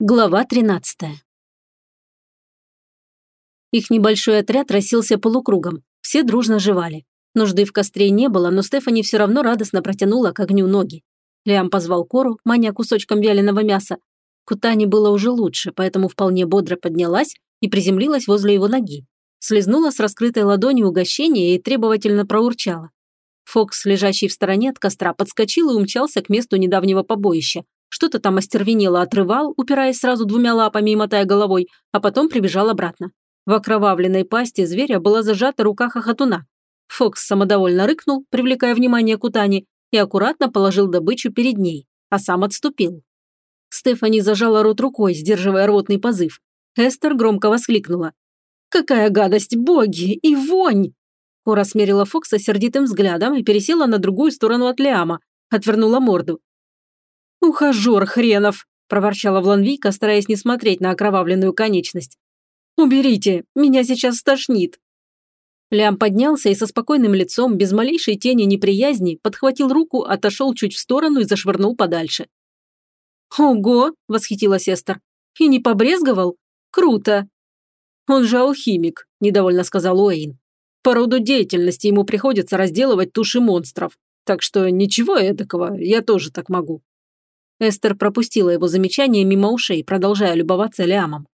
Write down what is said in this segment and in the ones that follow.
Глава 13. Их небольшой отряд рассился полукругом. Все дружно жевали. Нужды в костре не было, но Стефани все равно радостно протянула к огню ноги. Лиам позвал Кору, маня кусочком вяленого мяса. Кутани было уже лучше, поэтому вполне бодро поднялась и приземлилась возле его ноги. Слизнула с раскрытой ладонью угощение и требовательно проурчала. Фокс, лежащий в стороне от костра, подскочил и умчался к месту недавнего побоища, что-то там остервенело отрывал, упираясь сразу двумя лапами и мотая головой, а потом прибежал обратно. В окровавленной пасти зверя была зажата рука хохотуна. Фокс самодовольно рыкнул, привлекая внимание Кутани, и аккуратно положил добычу перед ней, а сам отступил. Стефани зажала рот рукой, сдерживая рвотный позыв. Эстер громко воскликнула. «Какая гадость, боги! И вонь!» Кора смерила Фокса сердитым взглядом и пересела на другую сторону от Лиама, отвернула морду. «Ухажер хренов!» – проворчала Вланвика, стараясь не смотреть на окровавленную конечность. «Уберите, меня сейчас стошнит!» Лям поднялся и со спокойным лицом, без малейшей тени неприязни, подхватил руку, отошел чуть в сторону и зашвырнул подальше. «Ого!» – восхитилась Эстер. «И не побрезговал? Круто!» «Он же алхимик», – недовольно сказал Уэйн. «По роду деятельности ему приходится разделывать туши монстров, так что ничего эдакого, я тоже так могу». Эстер пропустила его замечание мимо ушей, продолжая любоваться Лиамом.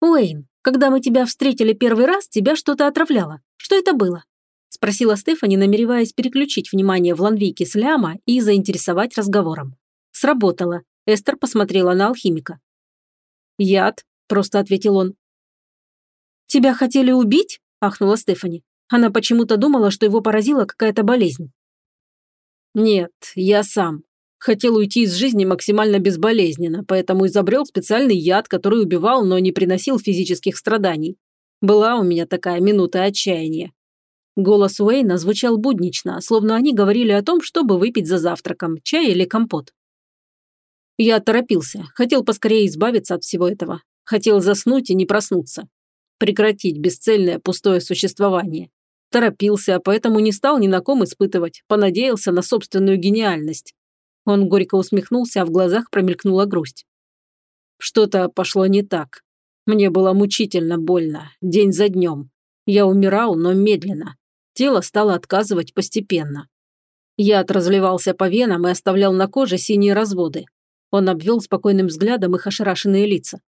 «Уэйн, когда мы тебя встретили первый раз, тебя что-то отравляло. Что это было?» Спросила Стефани, намереваясь переключить внимание в Ланвейке с Ляма и заинтересовать разговором. Сработало. Эстер посмотрела на алхимика. «Яд», – просто ответил он. «Тебя хотели убить?» – ахнула Стефани. Она почему-то думала, что его поразила какая-то болезнь. «Нет, я сам», Хотел уйти из жизни максимально безболезненно, поэтому изобрел специальный яд, который убивал, но не приносил физических страданий. Была у меня такая минута отчаяния. Голос Уэйна звучал буднично, словно они говорили о том, чтобы выпить за завтраком, чай или компот. Я торопился, хотел поскорее избавиться от всего этого. Хотел заснуть и не проснуться. Прекратить бесцельное пустое существование. Торопился, а поэтому не стал ни на ком испытывать, понадеялся на собственную гениальность. Он горько усмехнулся, а в глазах промелькнула грусть. Что-то пошло не так. Мне было мучительно больно, день за днем. Я умирал, но медленно. Тело стало отказывать постепенно. Яд разливался по венам и оставлял на коже синие разводы. Он обвел спокойным взглядом их ошарашенные лица.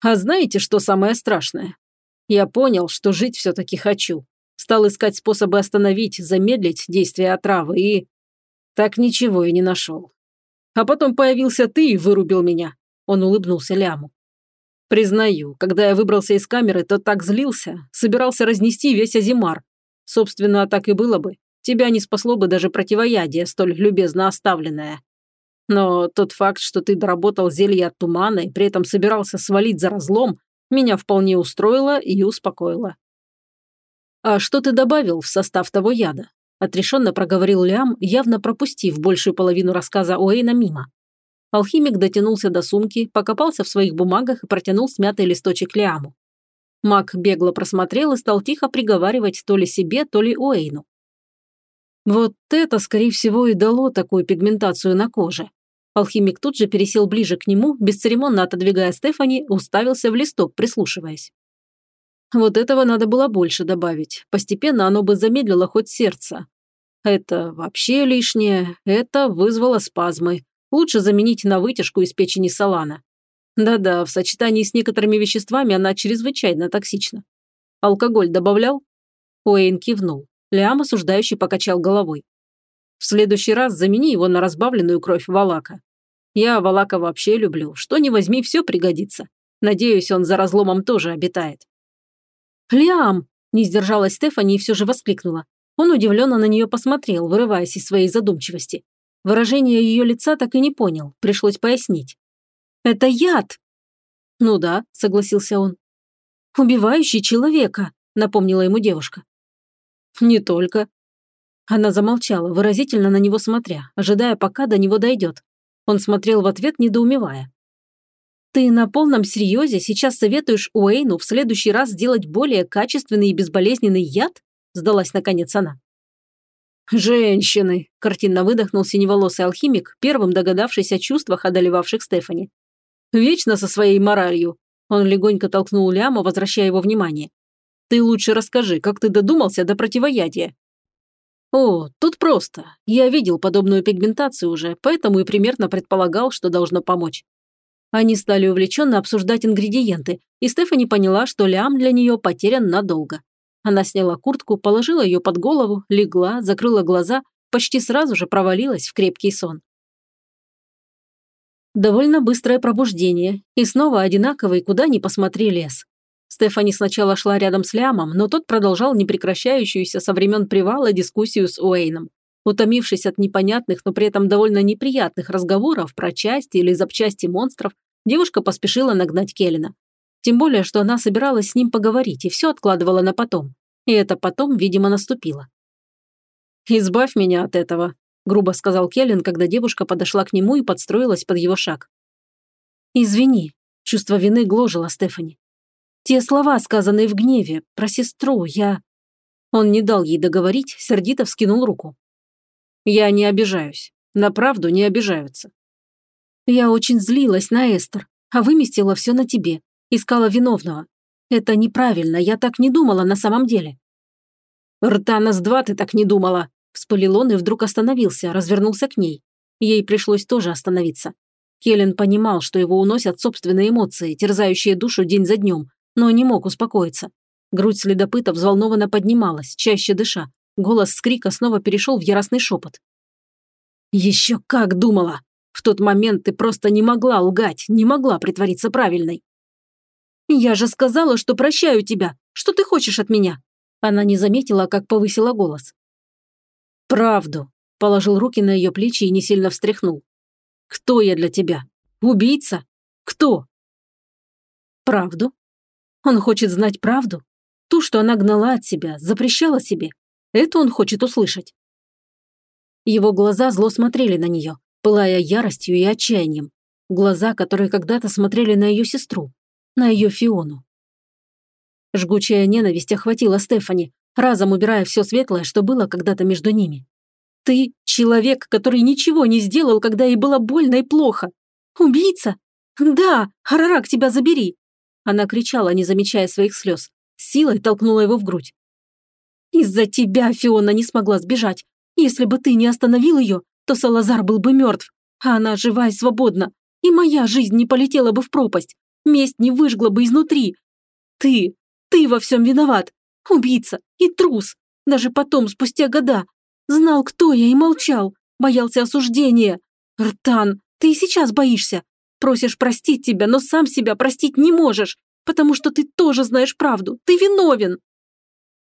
А знаете, что самое страшное? Я понял, что жить все-таки хочу. Стал искать способы остановить, замедлить действие отравы и... Так ничего и не нашел. А потом появился ты и вырубил меня. Он улыбнулся Ляму. Признаю, когда я выбрался из камеры, то так злился, собирался разнести весь Азимар. Собственно, так и было бы. Тебя не спасло бы даже противоядие, столь любезно оставленное. Но тот факт, что ты доработал зелье от тумана и при этом собирался свалить за разлом, меня вполне устроило и успокоило. А что ты добавил в состав того яда? Отрешенно проговорил Лиам, явно пропустив большую половину рассказа Уэйна мимо. Алхимик дотянулся до сумки, покопался в своих бумагах и протянул смятый листочек Лиаму. Маг бегло просмотрел и стал тихо приговаривать то ли себе, то ли Уэйну. Вот это, скорее всего, и дало такую пигментацию на коже. Алхимик тут же пересел ближе к нему, бесцеремонно отодвигая Стефани, уставился в листок, прислушиваясь. Вот этого надо было больше добавить. Постепенно оно бы замедлило хоть сердце. Это вообще лишнее, это вызвало спазмы. Лучше заменить на вытяжку из печени салана. Да-да, в сочетании с некоторыми веществами она чрезвычайно токсична. Алкоголь добавлял? Уэйн кивнул. Лиам осуждающий покачал головой. В следующий раз замени его на разбавленную кровь Валака. Я Валака вообще люблю. Что ни возьми, все пригодится. Надеюсь, он за разломом тоже обитает. «Лиам!» – не сдержалась Стефани и все же воскликнула. Он удивленно на нее посмотрел, вырываясь из своей задумчивости. Выражение ее лица так и не понял, пришлось пояснить. «Это яд!» «Ну да», – согласился он. «Убивающий человека», – напомнила ему девушка. «Не только». Она замолчала, выразительно на него смотря, ожидая, пока до него дойдет. Он смотрел в ответ, недоумевая. Ты на полном серьезе сейчас советуешь Уэйну в следующий раз сделать более качественный и безболезненный яд? Сдалась наконец она. «Женщины!» – картинно выдохнул синеволосый алхимик, первым догадавшись о чувствах, одолевавших Стефани. Вечно со своей моралью. Он легонько толкнул Ляма, возвращая его внимание. Ты лучше расскажи, как ты додумался до противоядия. О, тут просто. Я видел подобную пигментацию уже, поэтому и примерно предполагал, что должно помочь. Они стали увлеченно обсуждать ингредиенты, и Стефани поняла, что лям для нее потерян надолго. Она сняла куртку, положила ее под голову, легла, закрыла глаза, почти сразу же провалилась в крепкий сон. Довольно быстрое пробуждение, и снова одинаковый, куда ни посмотри лес. Стефани сначала шла рядом с Лямом, но тот продолжал непрекращающуюся со времен привала дискуссию с Уэйном. Утомившись от непонятных, но при этом довольно неприятных разговоров про части или запчасти монстров, девушка поспешила нагнать Келлина. Тем более, что она собиралась с ним поговорить и все откладывала на потом. И это потом, видимо, наступило. «Избавь меня от этого», – грубо сказал Келлин, когда девушка подошла к нему и подстроилась под его шаг. «Извини», – чувство вины гложило Стефани. Те слова, сказанные в гневе, про сестру, я...» Он не дал ей договорить, сердито вскинул руку. «Я не обижаюсь. На правду не обижаются». «Я очень злилась на Эстер, а выместила все на тебе. Искала виновного. Это неправильно, я так не думала на самом деле». «Рта нас два ты так не думала!» Вспылил он и вдруг остановился, развернулся к ней. Ей пришлось тоже остановиться. Келлен понимал, что его уносят собственные эмоции, терзающие душу день за днем, но не мог успокоиться. Грудь следопыта взволнованно поднималась, чаще дыша. Голос с крика снова перешел в яростный шепот. «Еще как думала! В тот момент ты просто не могла лгать, не могла притвориться правильной!» «Я же сказала, что прощаю тебя! Что ты хочешь от меня?» Она не заметила, как повысила голос. «Правду!» – положил руки на ее плечи и не сильно встряхнул. «Кто я для тебя? Убийца? Кто?» «Правду?» Он хочет знать правду? Ту, что она гнала от себя, запрещала себе. Это он хочет услышать. Его глаза зло смотрели на нее, пылая яростью и отчаянием. Глаза, которые когда-то смотрели на ее сестру, на ее Фиону. Жгучая ненависть охватила Стефани, разом убирая все светлое, что было когда-то между ними. «Ты – человек, который ничего не сделал, когда ей было больно и плохо. Убийца? Да, Харарак, тебя забери. Она кричала, не замечая своих слез. силой толкнула его в грудь. «Из-за тебя Фиона не смогла сбежать. Если бы ты не остановил ее, то Салазар был бы мертв, а она жива и свободна. И моя жизнь не полетела бы в пропасть. Месть не выжгла бы изнутри. Ты, ты во всем виноват. Убийца и трус. Даже потом, спустя года. Знал, кто я и молчал. Боялся осуждения. Ртан, ты и сейчас боишься. Просишь простить тебя, но сам себя простить не можешь, потому что ты тоже знаешь правду. Ты виновен!»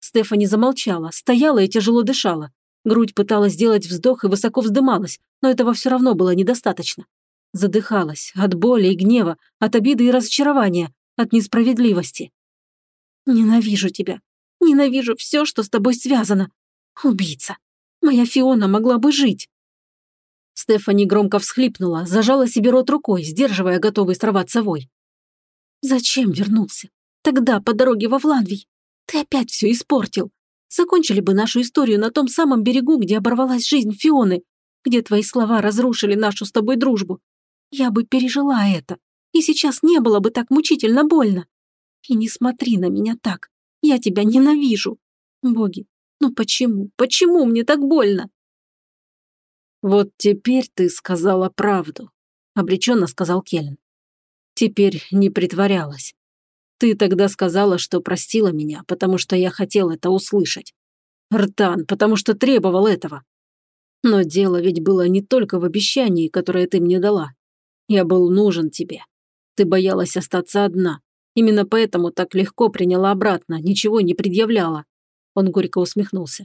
Стефани замолчала, стояла и тяжело дышала. Грудь пыталась сделать вздох и высоко вздымалась, но этого все равно было недостаточно. Задыхалась от боли и гнева, от обиды и разочарования, от несправедливости. «Ненавижу тебя. Ненавижу все, что с тобой связано. Убийца. Моя Фиона могла бы жить. Стефани громко всхлипнула, зажала себе рот рукой, сдерживая готовый сорваться вой. «Зачем вернулся? Тогда, по дороге во Вланвий. Ты опять все испортил. Закончили бы нашу историю на том самом берегу, где оборвалась жизнь Фионы, где твои слова разрушили нашу с тобой дружбу. Я бы пережила это, и сейчас не было бы так мучительно больно. И не смотри на меня так. Я тебя ненавижу. Боги, ну почему, почему мне так больно?» «Вот теперь ты сказала правду», — обреченно сказал Келлен. «Теперь не притворялась. Ты тогда сказала, что простила меня, потому что я хотел это услышать. Ртан, потому что требовал этого. Но дело ведь было не только в обещании, которое ты мне дала. Я был нужен тебе. Ты боялась остаться одна. Именно поэтому так легко приняла обратно, ничего не предъявляла. Он горько усмехнулся.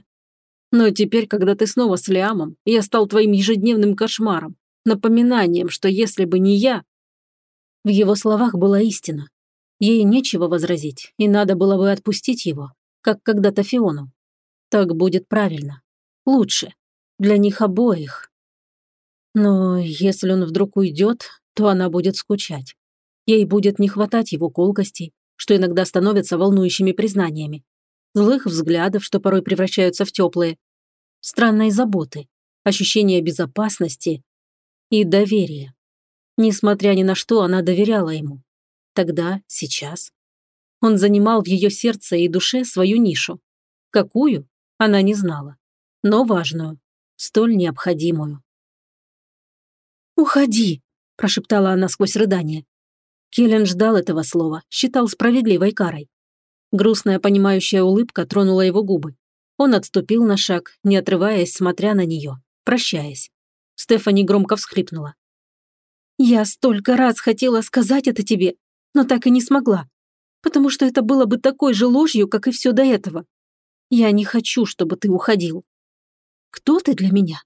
Но теперь, когда ты снова с Лиамом, я стал твоим ежедневным кошмаром, напоминанием, что если бы не я...» В его словах была истина. Ей нечего возразить, и надо было бы отпустить его, как когда-то Фиону. Так будет правильно. Лучше. Для них обоих. Но если он вдруг уйдет, то она будет скучать. Ей будет не хватать его колкостей, что иногда становятся волнующими признаниями злых взглядов, что порой превращаются в теплые, странной заботы, ощущения безопасности и доверия. Несмотря ни на что, она доверяла ему. Тогда, сейчас. Он занимал в ее сердце и душе свою нишу. Какую? Она не знала. Но важную. Столь необходимую. «Уходи!» – прошептала она сквозь рыдание. Келлен ждал этого слова, считал справедливой карой. Грустная понимающая улыбка тронула его губы. Он отступил на шаг, не отрываясь, смотря на нее, прощаясь. Стефани громко всхлипнула. «Я столько раз хотела сказать это тебе, но так и не смогла, потому что это было бы такой же ложью, как и все до этого. Я не хочу, чтобы ты уходил. Кто ты для меня?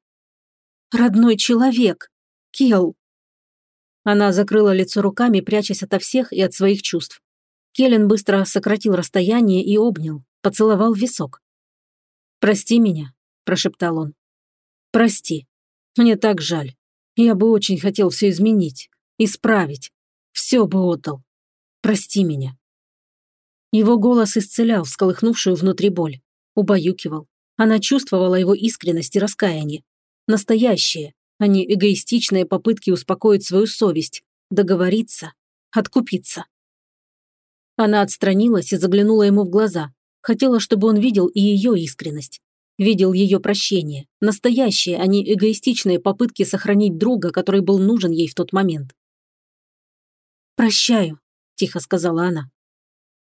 Родной человек. Кел. Она закрыла лицо руками, прячась ото всех и от своих чувств. Келлен быстро сократил расстояние и обнял, поцеловал висок. «Прости меня», – прошептал он. «Прости. Мне так жаль. Я бы очень хотел все изменить, исправить. Все бы отдал. Прости меня». Его голос исцелял всколыхнувшую внутри боль, убаюкивал. Она чувствовала его искренность и раскаяние. Настоящие, а не эгоистичные попытки успокоить свою совесть, договориться, откупиться. Она отстранилась и заглянула ему в глаза. Хотела, чтобы он видел и ее искренность. Видел ее прощение. Настоящие, а не эгоистичные попытки сохранить друга, который был нужен ей в тот момент. «Прощаю», – тихо сказала она.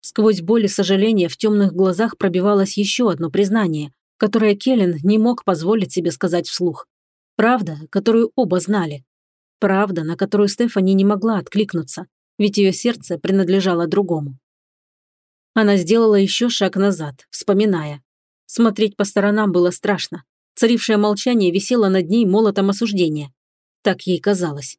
Сквозь боль и сожаление в темных глазах пробивалось еще одно признание, которое Келлен не мог позволить себе сказать вслух. Правда, которую оба знали. Правда, на которую Стефани не могла откликнуться, ведь ее сердце принадлежало другому. Она сделала еще шаг назад, вспоминая. Смотреть по сторонам было страшно. Царившее молчание висело над ней молотом осуждения. Так ей казалось.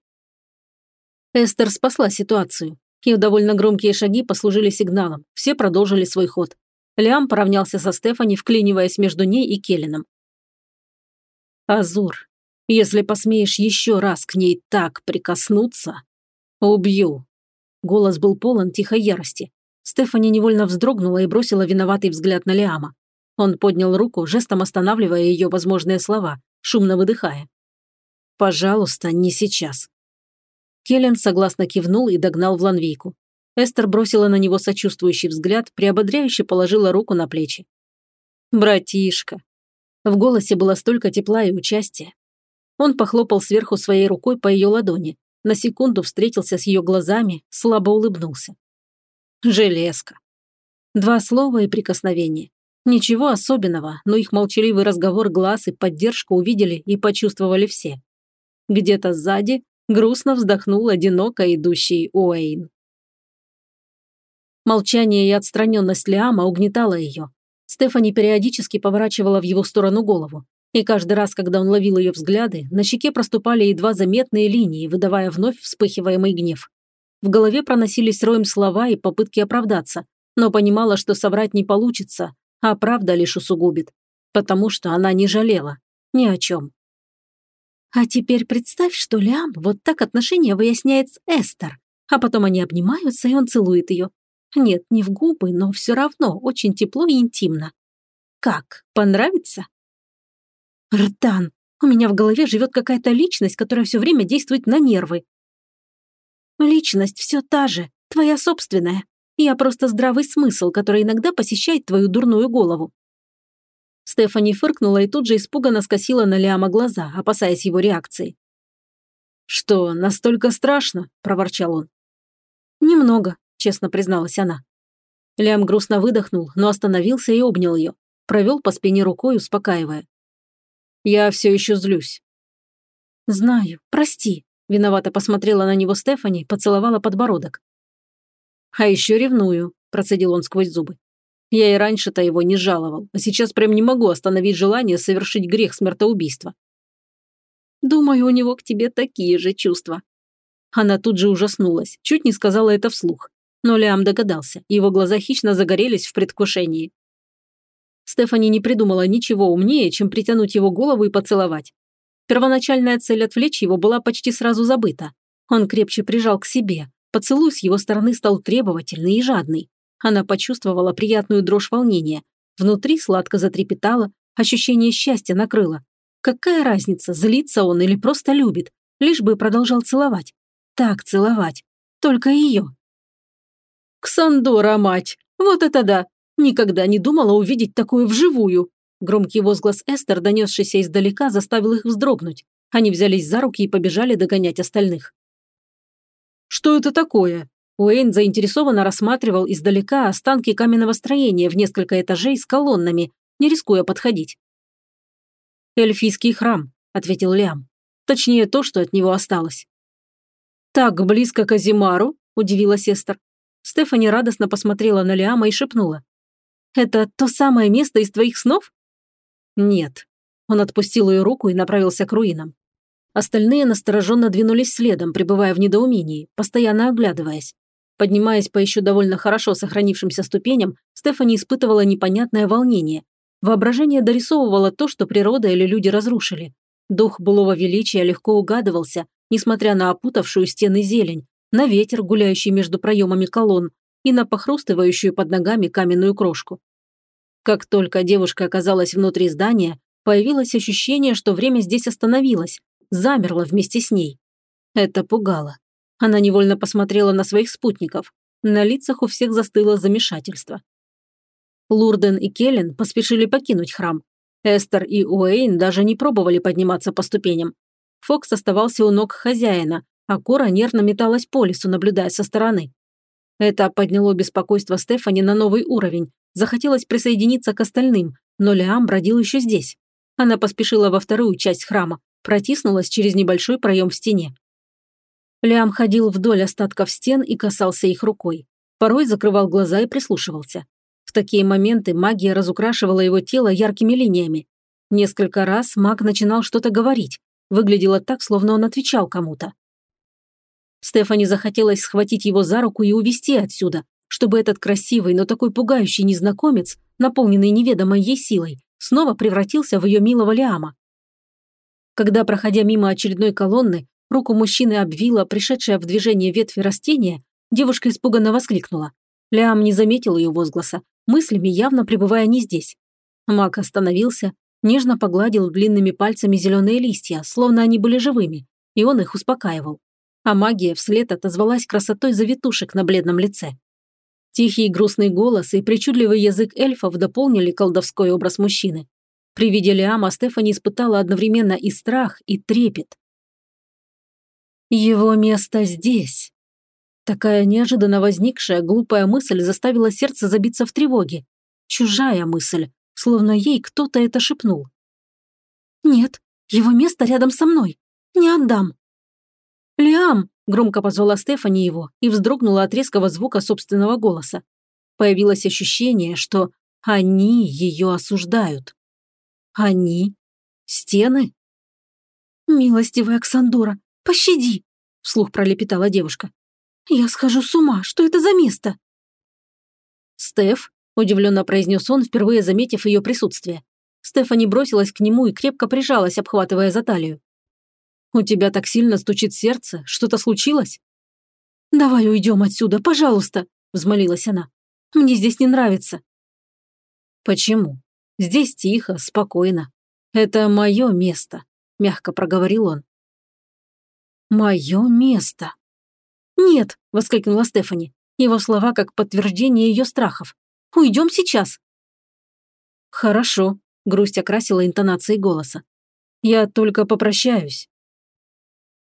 Эстер спасла ситуацию. Ее довольно громкие шаги послужили сигналом. Все продолжили свой ход. Лиам поравнялся со Стефани, вклиниваясь между ней и Келлином. «Азур, если посмеешь еще раз к ней так прикоснуться, убью». Голос был полон тихой ярости. Стефани невольно вздрогнула и бросила виноватый взгляд на Лиама. Он поднял руку, жестом останавливая ее возможные слова, шумно выдыхая. «Пожалуйста, не сейчас». Келлен согласно кивнул и догнал Вланвейку. Эстер бросила на него сочувствующий взгляд, приободряюще положила руку на плечи. «Братишка». В голосе было столько тепла и участия. Он похлопал сверху своей рукой по ее ладони, на секунду встретился с ее глазами, слабо улыбнулся. «Железка». Два слова и прикосновение. Ничего особенного, но их молчаливый разговор глаз и поддержку увидели и почувствовали все. Где-то сзади грустно вздохнул одиноко идущий Уэйн. Молчание и отстраненность Лиама угнетало ее. Стефани периодически поворачивала в его сторону голову. И каждый раз, когда он ловил ее взгляды, на щеке проступали едва заметные линии, выдавая вновь вспыхиваемый гнев. В голове проносились роем слова и попытки оправдаться, но понимала, что соврать не получится, а правда лишь усугубит. Потому что она не жалела. Ни о чем. А теперь представь, что Лиам вот так отношения выясняет с Эстер, а потом они обнимаются, и он целует ее. Нет, не в губы, но все равно очень тепло и интимно. Как, понравится? Ртан, у меня в голове живет какая-то личность, которая все время действует на нервы. Личность все та же, твоя собственная. Я просто здравый смысл, который иногда посещает твою дурную голову. Стефани фыркнула и тут же испуганно скосила на Лиама глаза, опасаясь его реакции. «Что, настолько страшно?» – проворчал он. «Немного», – честно призналась она. Лиам грустно выдохнул, но остановился и обнял ее. Провел по спине рукой, успокаивая. «Я все еще злюсь». «Знаю, прости», – виновато посмотрела на него Стефани, поцеловала подбородок. «А еще ревную», – процедил он сквозь зубы. «Я и раньше-то его не жаловал, а сейчас прям не могу остановить желание совершить грех смертоубийства». «Думаю, у него к тебе такие же чувства». Она тут же ужаснулась, чуть не сказала это вслух. Но Лиам догадался, его глаза хищно загорелись в предвкушении. Стефани не придумала ничего умнее, чем притянуть его голову и поцеловать. Первоначальная цель отвлечь его была почти сразу забыта. Он крепче прижал к себе, Поцелуй с его стороны стал требовательный и жадный. Она почувствовала приятную дрожь волнения. Внутри сладко затрепетало, ощущение счастья накрыло. Какая разница, злится он или просто любит, лишь бы продолжал целовать. так целовать. Только ее. «Ксандора, мать! Вот это да! Никогда не думала увидеть такое вживую!» Громкий возглас Эстер, донесшийся издалека, заставил их вздрогнуть. Они взялись за руки и побежали догонять остальных. «Что это такое?» Уэйн заинтересованно рассматривал издалека останки каменного строения в несколько этажей с колоннами, не рискуя подходить. «Эльфийский храм», — ответил Лиам. «Точнее, то, что от него осталось». «Так близко к Азимару?» – удивилась Эстер. Стефани радостно посмотрела на Лиама и шепнула. «Это то самое место из твоих снов?» «Нет». Он отпустил ее руку и направился к руинам. Остальные настороженно двинулись следом, пребывая в недоумении, постоянно оглядываясь. Поднимаясь по еще довольно хорошо сохранившимся ступеням, Стефани испытывала непонятное волнение. Воображение дорисовывало то, что природа или люди разрушили. Дух былого величия легко угадывался, несмотря на опутавшую стены зелень, на ветер, гуляющий между проемами колонн, и на похрустывающую под ногами каменную крошку. Как только девушка оказалась внутри здания, появилось ощущение, что время здесь остановилось, замерло вместе с ней. Это пугало. Она невольно посмотрела на своих спутников. На лицах у всех застыло замешательство. Лурден и Келлен поспешили покинуть храм. Эстер и Уэйн даже не пробовали подниматься по ступеням. Фокс оставался у ног хозяина, а Кора нервно металась по лесу, наблюдая со стороны. Это подняло беспокойство Стефани на новый уровень. Захотелось присоединиться к остальным, но Лиам бродил еще здесь. Она поспешила во вторую часть храма, протиснулась через небольшой проем в стене. Лиам ходил вдоль остатков стен и касался их рукой. Порой закрывал глаза и прислушивался. В такие моменты магия разукрашивала его тело яркими линиями. Несколько раз маг начинал что-то говорить, Выглядело так, словно он отвечал кому-то. Стефани захотелось схватить его за руку и увести отсюда, чтобы этот красивый, но такой пугающий незнакомец, наполненный неведомой ей силой, снова превратился в ее милого Лиама. Когда, проходя мимо очередной колонны, руку мужчины обвила пришедшая в движение ветви растения, девушка испуганно воскликнула. Лиам не заметил ее возгласа, мыслями явно пребывая не здесь. Маг остановился, нежно погладил длинными пальцами зеленые листья, словно они были живыми, и он их успокаивал. А магия вслед отозвалась красотой завитушек на бледном лице. Тихий грустный голос и причудливый язык эльфов дополнили колдовской образ мужчины. При виде Лиама Стефани испытала одновременно и страх, и трепет. «Его место здесь!» Такая неожиданно возникшая глупая мысль заставила сердце забиться в тревоге. Чужая мысль, словно ей кто-то это шепнул. «Нет, его место рядом со мной. Не отдам». «Лиам!» – громко позвала Стефани его и вздрогнула от резкого звука собственного голоса. Появилось ощущение, что они ее осуждают. Они? Стены? «Милостивая Оксандора, пощади!» – вслух пролепетала девушка. «Я схожу с ума. Что это за место?» «Стеф?» удивленно произнес он, впервые заметив ее присутствие. Стефани бросилась к нему и крепко прижалась, обхватывая за талию. «У тебя так сильно стучит сердце? Что-то случилось?» «Давай уйдем отсюда, пожалуйста», – взмолилась она. «Мне здесь не нравится». «Почему? Здесь тихо, спокойно. Это мое место», – мягко проговорил он. «Мое место». «Нет», – воскликнула Стефани. Его слова как подтверждение ее страхов. Уйдем сейчас». «Хорошо», – грусть окрасила интонацией голоса. «Я только попрощаюсь».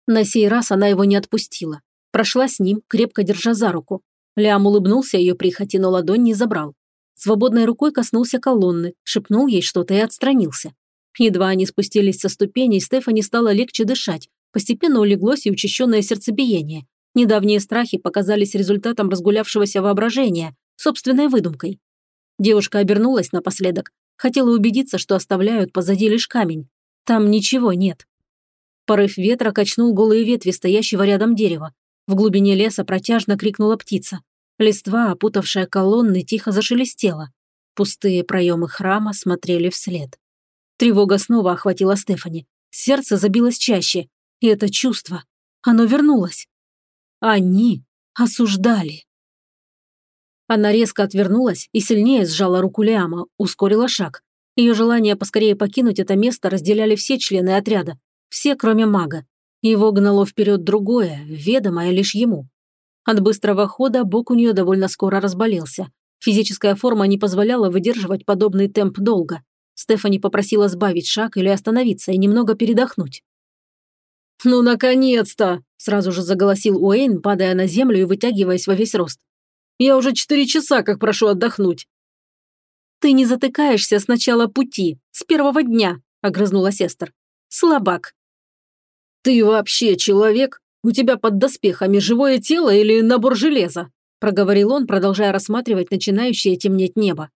На сей раз она его не отпустила. Прошла с ним, крепко держа за руку. Лям улыбнулся ее прихоти, но ладонь не забрал. Свободной рукой коснулся колонны, шепнул ей что-то и отстранился. Едва они спустились со ступеней, Стефани стало легче дышать. Постепенно улеглось и учащенное сердцебиение. Недавние страхи показались результатом разгулявшегося воображения, собственной выдумкой. Девушка обернулась напоследок, хотела убедиться, что оставляют позади лишь камень. Там ничего нет. Порыв ветра качнул голые ветви стоящего рядом дерева. В глубине леса протяжно крикнула птица. Листва, опутавшая колонны, тихо зашелестела. Пустые проемы храма смотрели вслед. Тревога снова охватила Стефани. Сердце забилось чаще. И это чувство, оно вернулось. Они осуждали. Она резко отвернулась и сильнее сжала руку Лиама, ускорила шаг. Ее желание поскорее покинуть это место разделяли все члены отряда. Все, кроме мага. Его гнало вперед другое, ведомое лишь ему. От быстрого хода бок у нее довольно скоро разболелся. Физическая форма не позволяла выдерживать подобный темп долго. Стефани попросила сбавить шаг или остановиться и немного передохнуть. «Ну, наконец-то!» – сразу же заголосил Уэйн, падая на землю и вытягиваясь во весь рост. «Я уже четыре часа как прошу отдохнуть». «Ты не затыкаешься с начала пути, с первого дня», – огрызнулась Эстер. «Слабак». «Ты вообще человек? У тебя под доспехами живое тело или набор железа?» – проговорил он, продолжая рассматривать начинающее темнеть небо.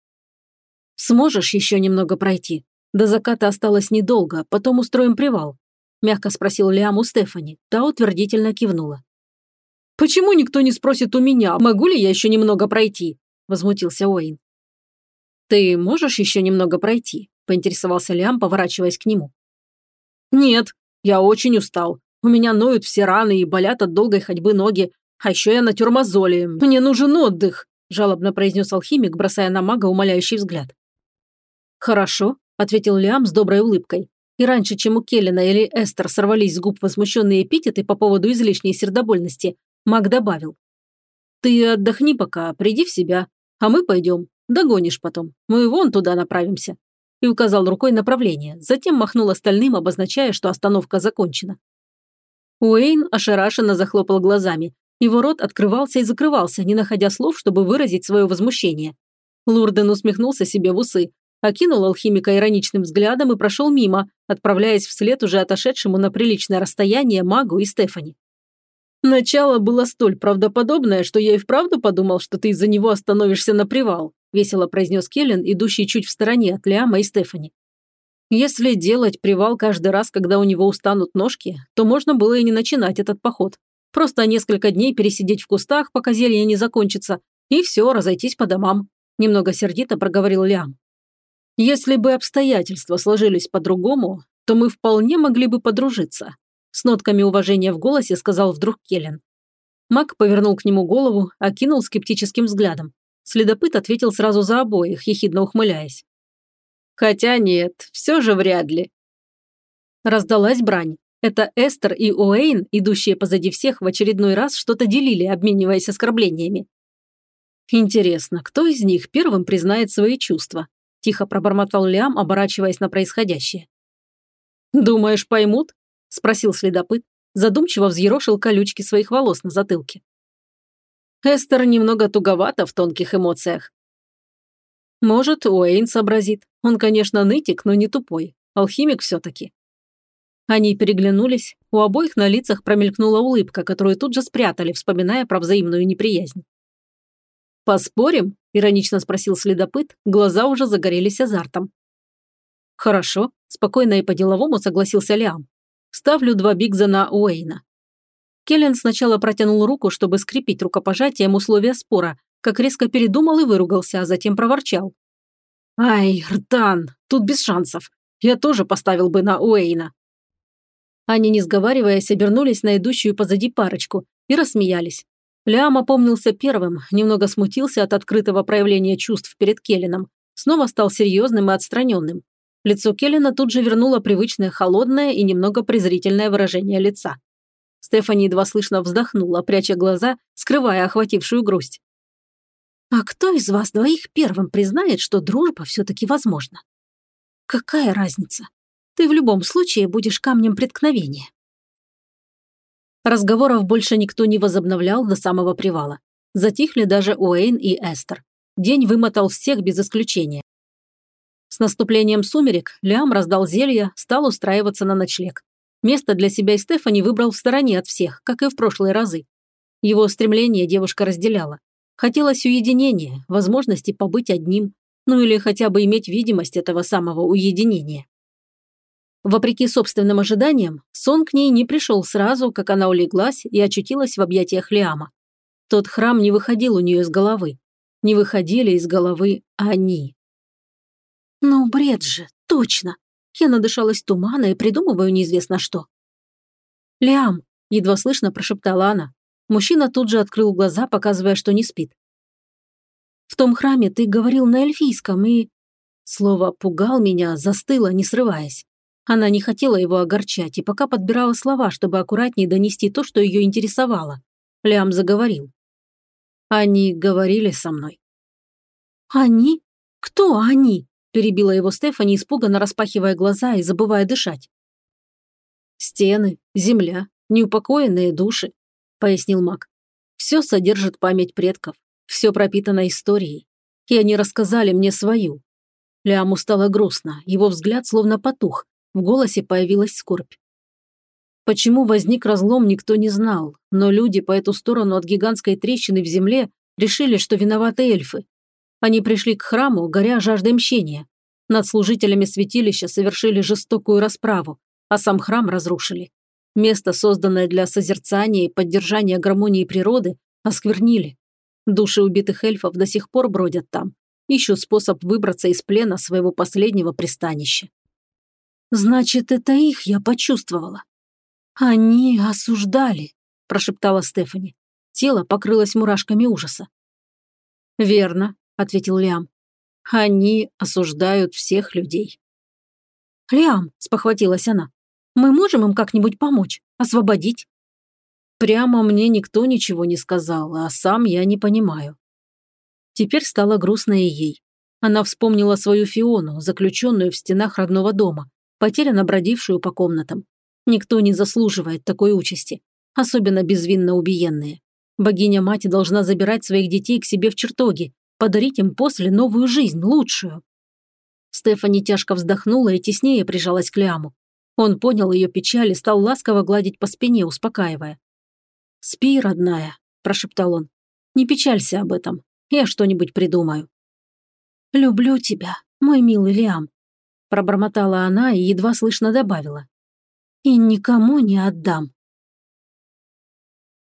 «Сможешь еще немного пройти? До заката осталось недолго, потом устроим привал», – мягко спросил Лиам у Стефани. Та утвердительно кивнула. «Почему никто не спросит у меня, могу ли я еще немного пройти?» – возмутился Уэйн. «Ты можешь еще немного пройти?» – поинтересовался Лиам, поворачиваясь к нему. «Нет, я очень устал. У меня ноют все раны и болят от долгой ходьбы ноги. А еще я на тюрмозоле. Мне нужен отдых», – жалобно произнес алхимик, бросая на мага умоляющий взгляд. «Хорошо», – ответил Лиам с доброй улыбкой. И раньше, чем у Келлина или Эстер сорвались с губ возмущенные эпитеты по поводу излишней сердобольности, маг добавил. «Ты отдохни пока, приди в себя, а мы пойдем. Догонишь потом. Мы вон туда направимся». И указал рукой направление, затем махнул остальным, обозначая, что остановка закончена. Уэйн ошарашенно захлопал глазами. Его рот открывался и закрывался, не находя слов, чтобы выразить свое возмущение. Лурден усмехнулся себе в усы, окинул алхимика ироничным взглядом и прошел мимо, отправляясь вслед уже отошедшему на приличное расстояние магу и Стефани. «Начало было столь правдоподобное, что я и вправду подумал, что ты из-за него остановишься на привал», весело произнес Келлен, идущий чуть в стороне от Лиама и Стефани. Если делать привал каждый раз, когда у него устанут ножки, то можно было и не начинать этот поход. Просто несколько дней пересидеть в кустах, пока зелье не закончится, и все, разойтись по домам. Немного сердито проговорил Лиам. Если бы обстоятельства сложились по-другому, то мы вполне могли бы подружиться. С нотками уважения в голосе сказал вдруг Келлен. Мак повернул к нему голову, окинул скептическим взглядом. Следопыт ответил сразу за обоих, ехидно ухмыляясь. «Хотя нет, все же вряд ли». Раздалась брань. Это Эстер и Уэйн, идущие позади всех, в очередной раз что-то делили, обмениваясь оскорблениями. Интересно, кто из них первым признает свои чувства? – тихо пробормотал Лиам, оборачиваясь на происходящее. «Думаешь, поймут?» – спросил следопыт, задумчиво взъерошил колючки своих волос на затылке. Эстер немного туговата в тонких эмоциях. Может, Уэйн сообразит. Он, конечно, нытик, но не тупой. Алхимик все-таки. Они переглянулись, у обоих на лицах промелькнула улыбка, которую тут же спрятали, вспоминая про взаимную неприязнь. «Поспорим?» – иронично спросил следопыт, глаза уже загорелись азартом. «Хорошо», – спокойно и по-деловому согласился Лиам. «Ставлю два бигза на Уэйна». Келлен сначала протянул руку, чтобы скрепить рукопожатием условия спора, как резко передумал и выругался, а затем проворчал. «Ай, Ртан, тут без шансов. Я тоже поставил бы на Уэйна». Они, не сговариваясь, обернулись на идущую позади парочку и рассмеялись. Лям опомнился первым, немного смутился от открытого проявления чувств перед Келлином, снова стал серьезным и отстраненным. Лицо Келлина тут же вернуло привычное холодное и немного презрительное выражение лица. Стефани едва слышно вздохнула, пряча глаза, скрывая охватившую грусть. «А кто из вас двоих первым признает, что дружба все-таки возможна? Какая разница? Ты в любом случае будешь камнем преткновения». Разговоров больше никто не возобновлял до самого привала. Затихли даже Уэйн и Эстер. День вымотал всех без исключения. С наступлением сумерек Лиам раздал зелья, стал устраиваться на ночлег. Место для себя и Стефани выбрал в стороне от всех, как и в прошлые разы. Его стремление девушка разделяла. Хотелось уединения, возможности побыть одним, ну или хотя бы иметь видимость этого самого уединения. Вопреки собственным ожиданиям, сон к ней не пришел сразу, как она улеглась и очутилась в объятиях Лиама. Тот храм не выходил у нее из головы. Не выходили из головы они. «Ну, бред же, точно. Я надышалась тумана и придумываю неизвестно что». «Лиам», – едва слышно прошептала она. Мужчина тут же открыл глаза, показывая, что не спит. «В том храме ты говорил на эльфийском и...» Слово «пугал» меня застыло, не срываясь. Она не хотела его огорчать и пока подбирала слова, чтобы аккуратнее донести то, что ее интересовало. Лям заговорил. Они говорили со мной. «Они? Кто они?» – перебила его Стефани, испуганно распахивая глаза и забывая дышать. «Стены, земля, неупокоенные души», – пояснил маг. «Все содержит память предков, все пропитано историей. И они рассказали мне свою». Ляму стало грустно, его взгляд словно потух, в голосе появилась скорбь. Почему возник разлом, никто не знал, но люди по эту сторону от гигантской трещины в земле решили, что виноваты эльфы. Они пришли к храму, горя жаждой мщения. Над служителями святилища совершили жестокую расправу, а сам храм разрушили. Место, созданное для созерцания и поддержания гармонии природы, осквернили. Души убитых эльфов до сих пор бродят там, ищут способ выбраться из плена своего последнего пристанища. «Значит, это их я почувствовала. Они осуждали», – прошептала Стефани. Тело покрылось мурашками ужаса. «Верно», – ответил Лиам. «Они осуждают всех людей». «Лиам», – спохватилась она, – «мы можем им как-нибудь помочь, освободить?» Прямо мне никто ничего не сказал, а сам я не понимаю. Теперь стало грустно и ей. Она вспомнила свою Фиону, заключенную в стенах родного дома, потерянно бродившую по комнатам. Никто не заслуживает такой участи, особенно безвинно убиенные. Богиня-мать должна забирать своих детей к себе в чертоги, подарить им после новую жизнь, лучшую. Стефани тяжко вздохнула и теснее прижалась к Лиаму. Он понял ее печаль и стал ласково гладить по спине, успокаивая. «Спи, родная», – прошептал он. «Не печалься об этом. Я что-нибудь придумаю». «Люблю тебя, мой милый Лиам», Пробормотала она и едва слышно добавила. «И никому не отдам».